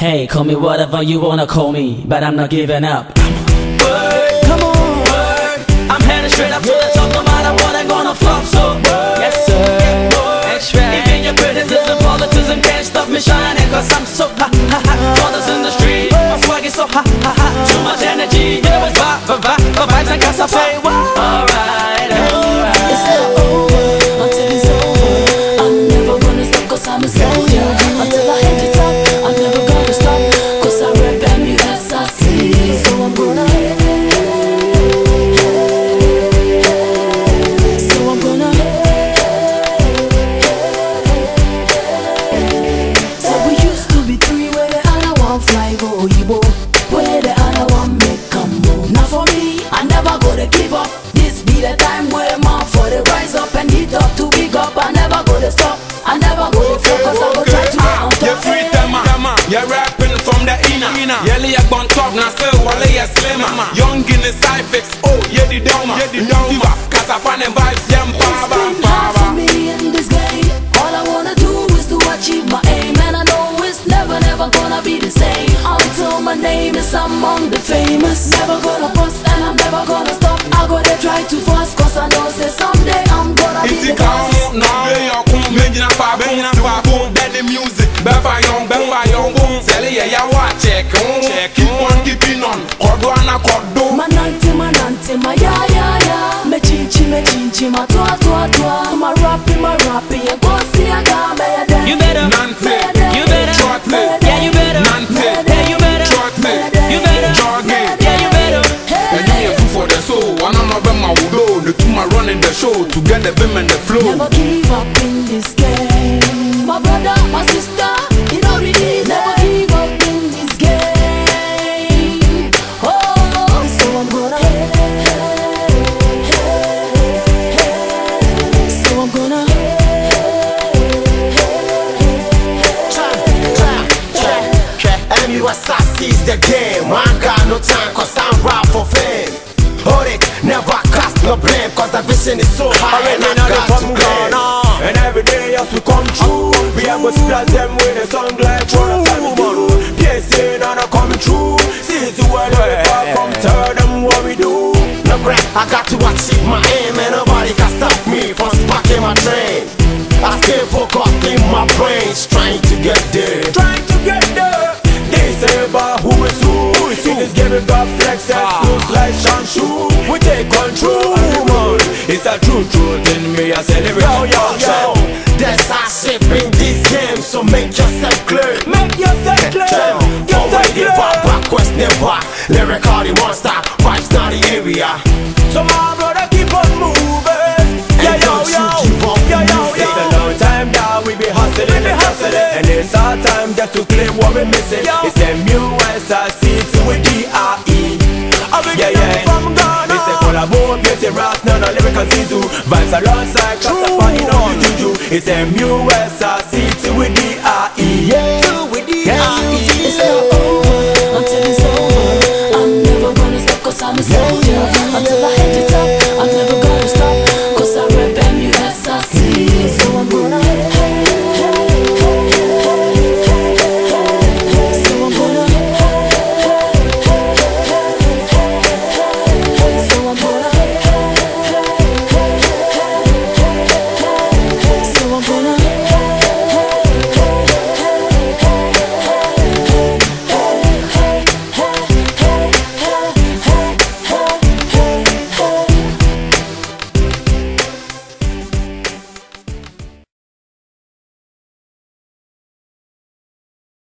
Hey, call me whatever you wanna call me, but I'm not giving up. Word, Come on, word. I'm headed straight up to the top, no matter what I'm gonna flop. So word, yes sir. word. That's right. Even your criticism, politicism can't stop me shining, cause I'm so hot, hot, hot. Brothers in the street, my swag is so hot, hot, hot. Too much energy, you know it's vibe, vibe, vibe, vibes and gas. I say Gonna to get You free you're rapping from the inner. In the side oh yeah yeah. Cause I find vibes, game All I wanna do is to achieve my aim And I know it's never, never gonna be the same Until my name is among the famous Never gonna bust and I'm never gonna stop I gotta try to fast cause I know say someday I'm gonna be the jina fa be jina fa kun be the music. Be fa yon be fa yon kun sele ye ya wa check on keep on keeping on. Kodo ana kodo Manante, manante, ma ya ya ya. Me chinchi, me chinchi, ma twa twa twa Ma rapi, ma rapi, ye go see a ga Me ya dem, You better, Nante, you better, Chote, yeah, you better, Nante, yeah, you better, Chote, you better, Jogging. yeah, you better. And you ain't fool for the soul. One on my my wood, the two my running the show. To get the vim and the flow. Never give up in this MUSI is the game. I ain't got no time cause I'm rap for fame. Hold it, never cast no blame cause the vision is so high and I got to claim. And every day as we come true We are gonna splash them with a song like Tryna tell me man Piercing and I'm coming true See it's the world where we come Tell them what we do No crap, I got to achieve my aim and nobody can stop me from sparking my train. I stay focused in my brains, trying to get there. Trying to get there They say about who is who In this game we got flex and ah. skills like Shanshu We take control man It's a true truth in me I celebrate Yo yo yo That's how shape in this game, so make yourself clear. Make yourself clear Forward, never, backwards never. Lyrically monster, vibes not the area. So my brother keep on moving. Yeah, yo, yo. you give up Yeah, yo, yo. It's a long time now we be hustling, we be hustling. And it's our time just to claim what we missing. It's M-U-S-I-C to a D-R-E. Yeah, yeah. From Ghana. It's a collabo, it's a rap, no, no, lyrical Zizu. Vibes alongside, cause upon you know you juju. It's M-U-S-I-C to a D-R-E.